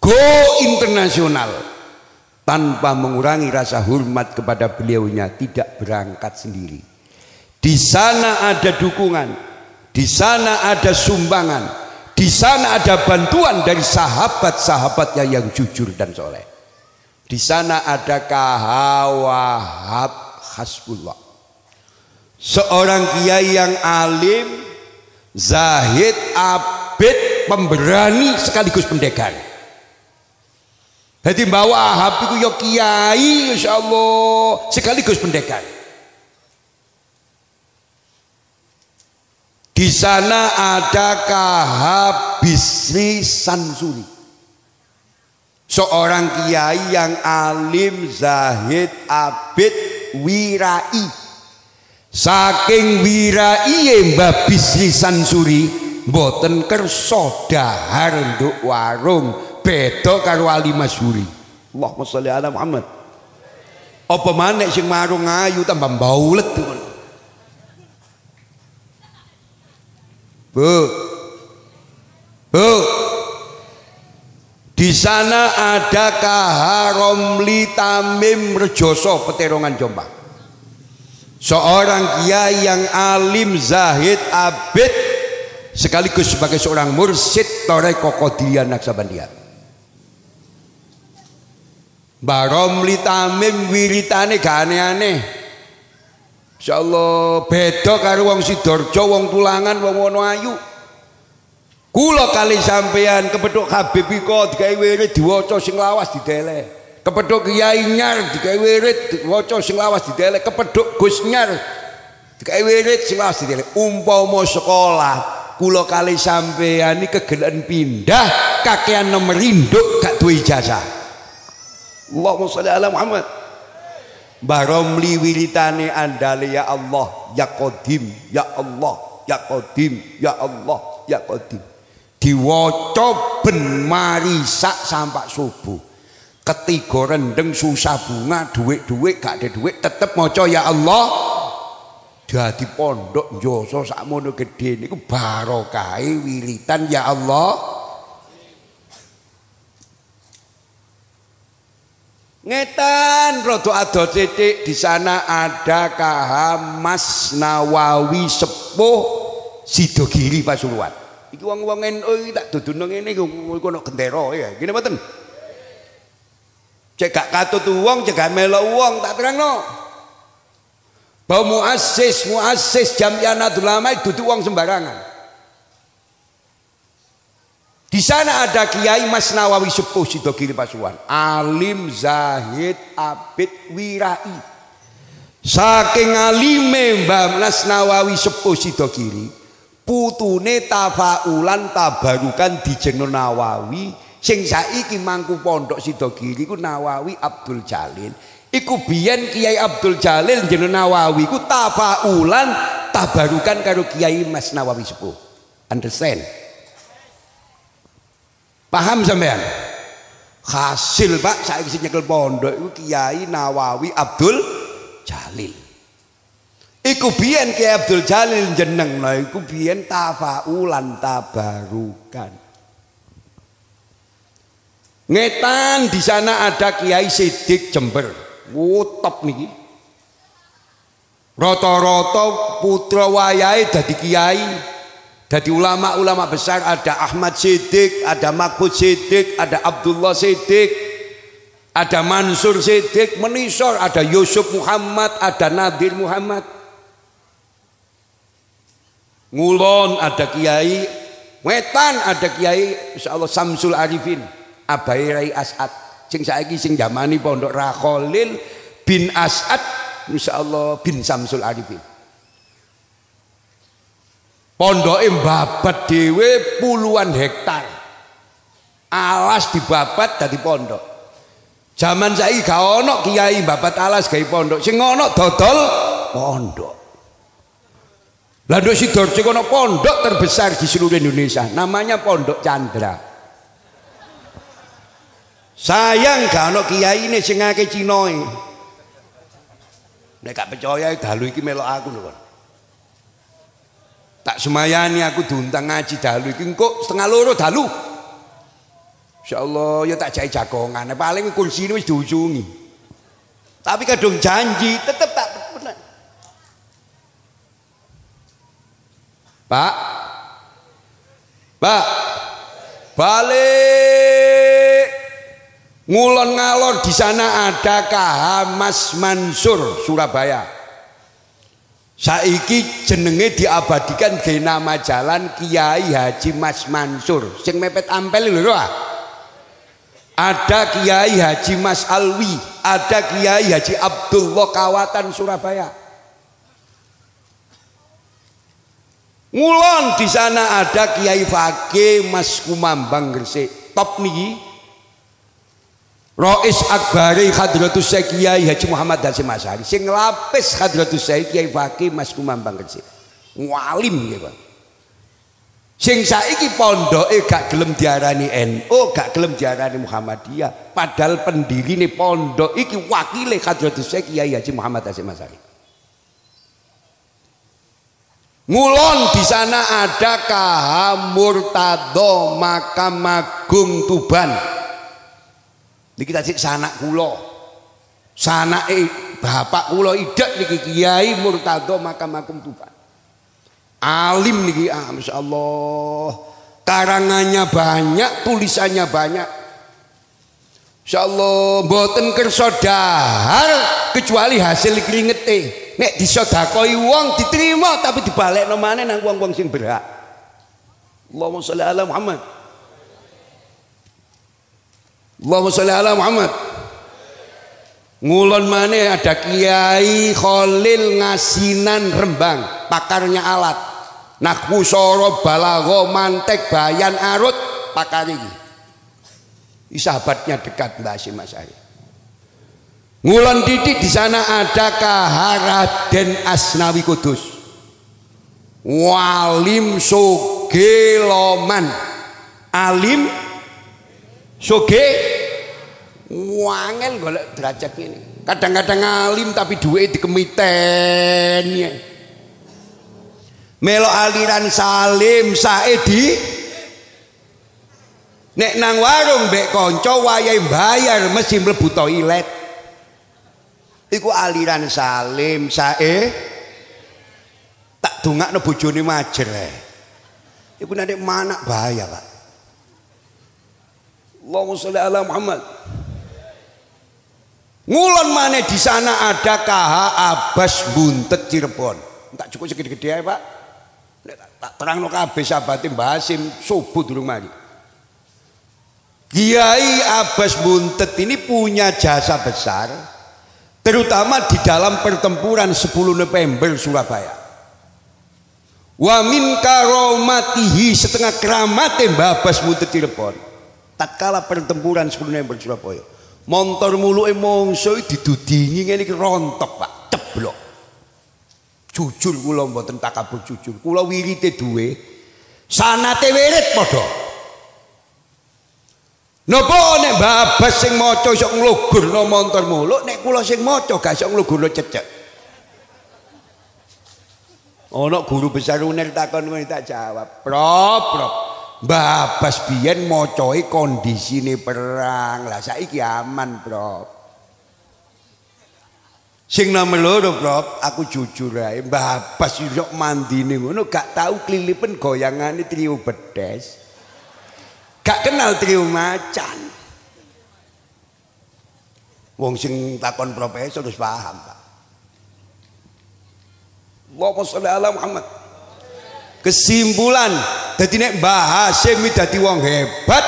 Go internasional. Tanpa mengurangi rasa hormat kepada beliaunya tidak berangkat sendiri. Di sana ada dukungan di sana ada sumbangan di sana ada bantuan dari sahabat-sahabatnya yang jujur dan soleh. Di sana ada kahawahab hasbullah. Seorang kiai yang alim zahid abid pemberani sekaligus pendekar. Jadi bawa Wahab itu ya kiai insya Allah sekaligus pendekar di sana ada Kahab Bisri Sansuri. Seorang kiai yang alim zahid abid wirai. Saking wirai Mbah Bisri Sansuri mboten kersa dahar nduk warung. Beda karo Ali Masyuri Allahumma sholli ala Muhammad. Apa maneh sing marung ayu tambah mbaulet Bu Bu di sana ada Kaharomli Tamim Rejoso Peterongan Jombang. Seorang kiai yang alim, zahid, abid sekaligus sebagai seorang mursid Toreko Kodilian Naksabandia. Baromli Tamim wiritane gak aneh-aneh. Insyaallah beda karo wong Sidoarjo, wong Tulangan, wong Wonoayu. Kula kali sampean kepethuk Habib iko digawe wirid diwaca sing lawas didele. Kepethuk Kiai Nyar digawe wirid diwaca sing lawas didele. Kepethuk Gus Nyar digawe wirid sing lawas didele. Umpama sekolah kula kali sampean iki kegelen pindah kakean nomor induk gak duwe ijazah. Allahumma sholli ala Muhammad. Baromli wiritane andale ya Allah ya Qadim ya Allah ya Qadim ya Allah ya Qadim. Diwaca ben marisak sampai subuh. Ketiga rendeng susah bunga duit-duit gak ada duit tetep maca ya Allah. Jadi pondok njoso sakmono gede niku barokah wiritan ya Allah Ngetan rodo ado titik di sana ada Kahamas Nawawi Sepuh Sidogiri Pasuruan. Iki wong-wong NU iki tak duduno ngene iku ono gendera ya. Gini mboten? Cek gak katut wong, cek gak melok wong, tak terangno. Bahwa muassis, muassis Jamiyanatul Ulama duduk wong sembarangan. Di sana ada Kiai Mas Nawawi Sepuh Sidogiri Pasuruan. Alim, zahid, abid, wirai. Saking alime Mbah Mas Nawawi Sepuh Sidogiri, putune tafaulan tabarukan dijengno Nawawi sing saiki mangku pondok Sidogiri ku Nawawi Abdul Jalil iku biyen Kiai Abdul Jalil jeneng Nawawi ku tafaulan tabarukan karo Kiai Mas Nawawi sepuh understand paham sampean hasil Pak saiki sing nyekel pondok iku Kiai Nawawi Abdul Jalil Iku biyen Ki Abdul Jalil jeneng lho iku biyen tafaulan tabarukan. Ngetan di sana ada Kiai Sidik Jember. Oh, top. Rata-rata putra wayahe dadi kiai. Dadi ulama-ulama besar ada Ahmad Sidik, ada Makbud Sidik, ada Abdullah Sidik, ada Mansur Sidik, menisor, ada Yusuf Muhammad, ada Nadir Muhammad. Ngulon ada kiai, wetan ada kiai insyaallah Samsul Arifin, Abai Rai As'ad. Sing saiki sing jamani pondok Rakholil bin As'ad insyaallah bin Samsul Arifin. Pondoke babat dhewe puluhan hektar. Alas dibabat dadi pondok. Zaman saiki gak ono kiai babat alas gawe pondok, sing ono dodol pondok. Lalu Sidoarjo kono pondok terbesar di seluruh Indonesia, namanya Pondok Chandra. Sayang gak ono kiai ini sing ngake Cinoe. Nek gak percaya dalu iki melok aku lho. Tak semayani aku diundang ngaji dalu. Iki engko setengah loro dalu. Insyaallah ya tak jai jagongan, paling kursi wis diujungi. Tapi kadung janji tetep tak Pak. Pak. Balik. Ngulon ngalor di sana ada Kahamas Mansur Surabaya saiki jenenge diabadikan di nama jalan Kiai Haji Mas Mansur sing mepet ampel lho ada Kiai Haji Mas Alwi ada Kiai Haji Abdullah Kawatan Surabaya Ngulon di sana ada Kiai Fakih Mas Kumambang Gresik. Top niki. Rois Akbari Hadratus Syekh Kiai Haji Muhammad Hasyim Asyari. Sing lapis Hadratus Syekh Kiai Fakih Mas Kumambang Gresik. Ngalim nggih, Pak. Sing saiki pondoke gak gelem diarani NU, gak gelem diarani Muhammadiyah. Padahal pendirine pondok iki wakile Hadratus Syekh Kiai Haji Muhammad Hasyim Asyari. Ngulon di sana ada Kahamurtado Makam Agung Tuban. Niki tadi sanak kula. Sanake bapak kula idak niki Kiai Murtado Makam Agung Tuban. Alim niki ah masyaallah. Karangannya banyak, tulisannya banyak. Insyaallah mboten kersa dahar kecuali hasil kringete. Nek disodakoi wong diterima tapi dibalekno maneh nang wong-wong sing berhak. Allahumma sholli ala Muhammad. Allahumma sholli ala Muhammad. Ngulon mana ada Kiai Khalil Ngasinan Rembang, pakarnya alat. Nahwu soro balago mantek bayan arut pakar ini. Sahabatnya dekat Mbak Hasim Asyari. Ngulon titik di sana ada Kaharaden Asnawi Kudus. Walim Sogeloman. Alim Soge wangel golek derajat ini. Kadang-kadang alim tapi duit dikemiten. Melo aliran Salim Saedi Nek nang warung mbek kanca wayahe bayar mesti mlebu toilet. Iku aliran Salim Sae tak dongakno bojone majer. Iku nek mana bahaya, Pak. Allahumma sholli ala Muhammad. Ngulon mana di sana ada KH Abbas Buntet Cirebon. Tak cukup segede-gede ya Pak. Tak terang no kabeh sahabat Mbah Hasim subuh dulu mari. Kiai Abbas Buntet ini punya jasa besar terutama di dalam pertempuran 10 November Surabaya. Wa min karomatihi setengah keramat Mbah Abbas Buntet Cirebon tatkala pertempuran 10 November Surabaya motor mulu mongso didudingi ngene rontok Pak. Ceblok. Jujur kula mboten takabur jujur. Kula wirite duwe. Sanate wirid padha. Napa nek babas sing maca iso nglugurno montor mulu nek kula sing maca gak iso nglugurno cecek. Ana guru besar UNER takon ngene tak jawab. Prop, prop. Mbah Abbas biyen macoe kondisine perang. Lah saiki aman, Bro. Sing nomor loro, Bro, aku jujur ae, Mbah Abbas yo mandine ngono gak tau klilipen goyangane trio bedes. Gak kenal trio macan. Wong sing takon profesor wis paham, Pak. Allahumma sholli ala Muhammad. Kesimpulan dadi nek Mbah Hasim dadi wong hebat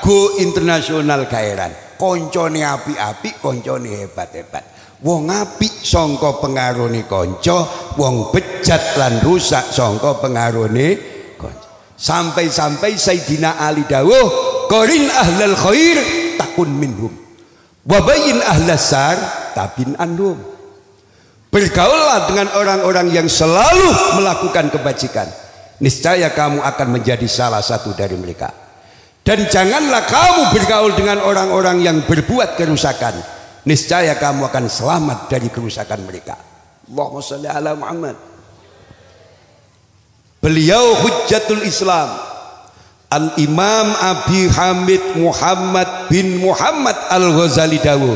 go internasional kairan. Koncone api-api, koncone hebat-hebat. Wong apik sangka pengarone kanca, wong bejat lan rusak sangka pengarone kanca. Sampai-sampai Sayyidina Ali dawuh, "Qarin ahlal khair takun minhum." Wa bayyin ahlas sar tabin anhum. Bergaullah dengan orang-orang yang selalu melakukan kebajikan. Niscaya kamu akan menjadi salah satu dari mereka. Dan janganlah kamu bergaul dengan orang-orang yang berbuat kerusakan. Niscaya kamu akan selamat dari kerusakan mereka. Allahumma salli ala Muhammad. Beliau hujjatul Islam. Al-Imam Abi Hamid Muhammad bin Muhammad Al-Ghazali Dawuh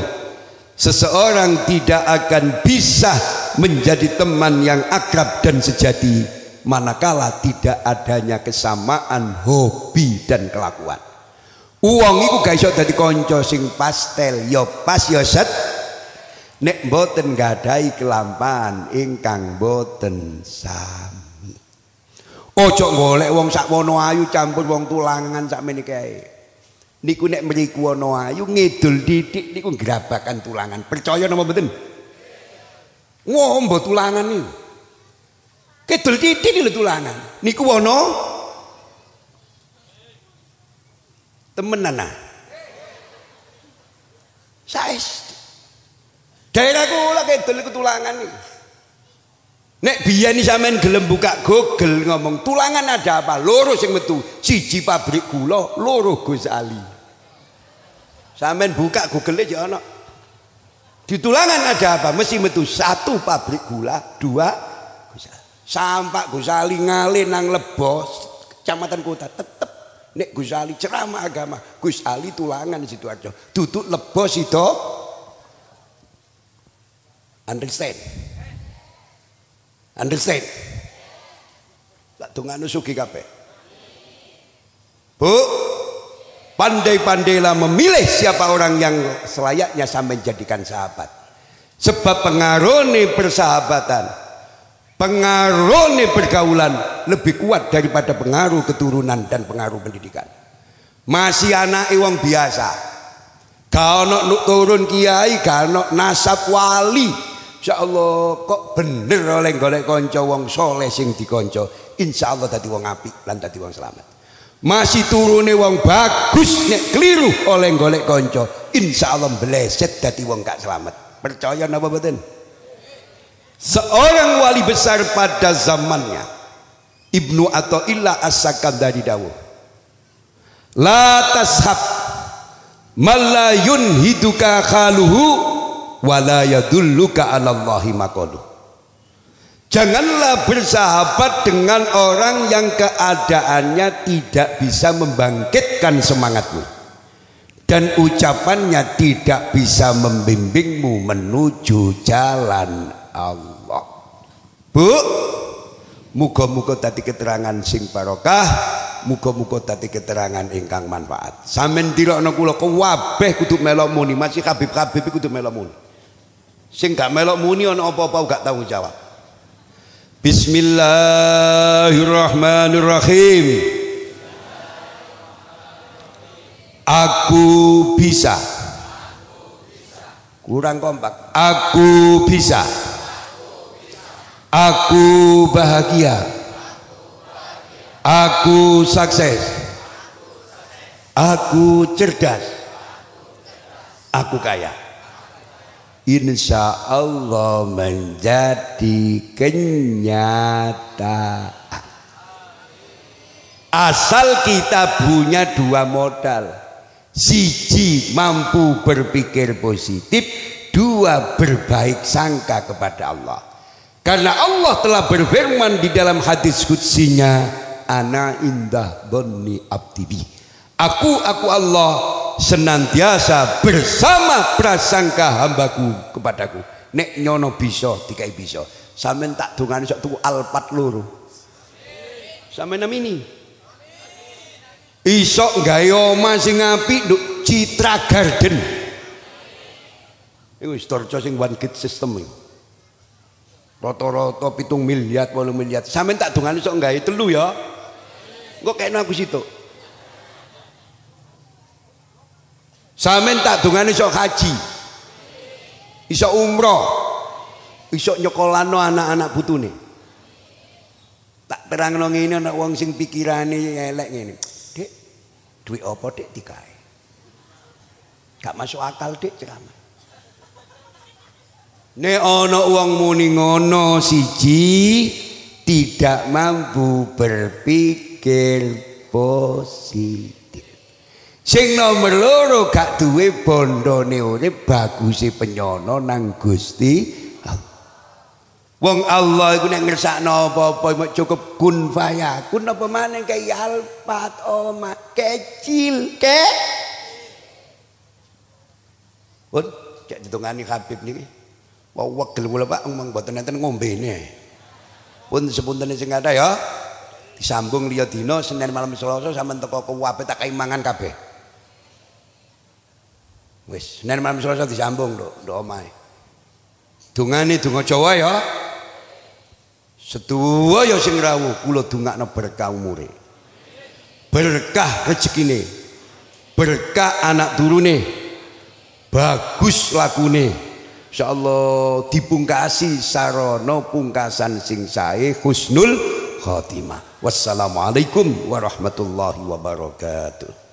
Seseorang tidak akan bisa menjadi teman yang akrab dan sejati manakala tidak adanya kesamaan hobi dan kelakuan. Uang itu gak iso dadi kanca sing pastel, ya pas ya set. Nek mboten gadai kelampahan ingkang boten sami. Ojo golek wong sak wono ayu campur wong tulangan sak menikae niku nek mriku ana ayu ngidul titik niku grabakan tulangan percaya napa mboten ngombo tulangan niku kidul titik lho tulangan niku ana temenan nah daerah kula kidul niku tulangan niku Nek biyen sampean gelem buka Google ngomong tulangan ada apa? Loro sing metu, siji pabrik gula, loro Gus Ali. Sampean buka Google aja ana. Di tulangan ada apa? Mesti metu satu pabrik gula, dua sampah Gusali ngalih nang Lebos, Kecamatan Kota tetep Nek Gus Ali ceramah agama, Gus Ali tulangan aja. Duduk lebo itu understand. Understand? Tak tunggu suki kape. Bu, pandai-pandailah memilih siapa orang yang selayaknya sampai jadikan sahabat. Sebab pengaruh persahabatan, pengaruh pergaulan lebih kuat daripada pengaruh keturunan dan pengaruh pendidikan. Masih anak iwang biasa. Kalau nuk turun kiai, kalau nasab wali, Insya Allah kok bener oleh golek konco wong soleh sing dikonco. Insya Allah tadi wong api lan tadi wong selamat. Masih turune wong bagus nek keliru oleh golek konco. Insya Allah beleset tadi wong gak selamat. Percaya napa betul? Seorang wali besar pada zamannya Ibnu Athaillah As-Sakandari dawuh La tashab malayun hiduka khaluhu wala yadulluka 'alallahi Janganlah bersahabat dengan orang yang keadaannya tidak bisa membangkitkan semangatmu dan ucapannya tidak bisa membimbingmu menuju jalan Allah. Bu, muga-muga tadi keterangan sing barokah, muga-muga tadi keterangan ingkang manfaat. Sampeyan dirokno kula kabeh kudu melok muni, masih kabib-kabib kudu melok muni. Sing gak melok muni ana apa-apa gak tanggung jawab. Bismillahirrahmanirrahim. Aku bisa. Kurang kompak. Aku bisa. Aku bahagia. Aku sukses. Aku cerdas. Aku kaya insya Allah menjadi kenyataan asal kita punya dua modal siji mampu berpikir positif dua berbaik sangka kepada Allah karena Allah telah berfirman di dalam hadis kutsinya ana indah doni abdibi aku aku Allah senantiasa bersama prasangka hambaku kepadaku. Nek nyono bisa dikai bisa. Sampean tak dongani sok tuku alpat loro. Sampean ini iso gawe omah sing apik nduk Citra Garden. Iku storco sing one kit system iki rata-rata pitung miliar 8 miliar sampean tak dongani sok gawe telu ya kok kayaknya aku situ Sampeyan tak dongane iso haji. Iso umroh. Iso nyekolano anak-anak putune. Tak terangno ngene ana wong sing pikirane elek ngene. Dik, duit apa dik dikae? Gak masuk akal dik ceramah. Nek ana wong muni ngono siji tidak mampu berpikir positif. Sing nomor loro gak duwe bondone urip baguse penyono nang Gusti Wong Allah iku nek ngersakno apa-apa cukup kun fayakun apa maneh kaya alfat oma kecil ke Pun cek ditungani Habib niki. Wah wegel kula Pak mong mboten enten ngombene. Pun sepuntene sing ada ya. Disambung liya dina Senin malam Selasa sampean teko kuwape tak kaimangan kabeh. Wis, nen malam Selasa disambung nduk, nduk omahe. Dungane donga Jawa ya. Setuwa ya sing rawuh kula dongakno berkah umure. Berkah rezekine. Berkah anak turune. Bagus lakune. Insyaallah dipungkasi sarana pungkasan sing sae husnul khotimah. Wassalamualaikum warahmatullahi wabarakatuh.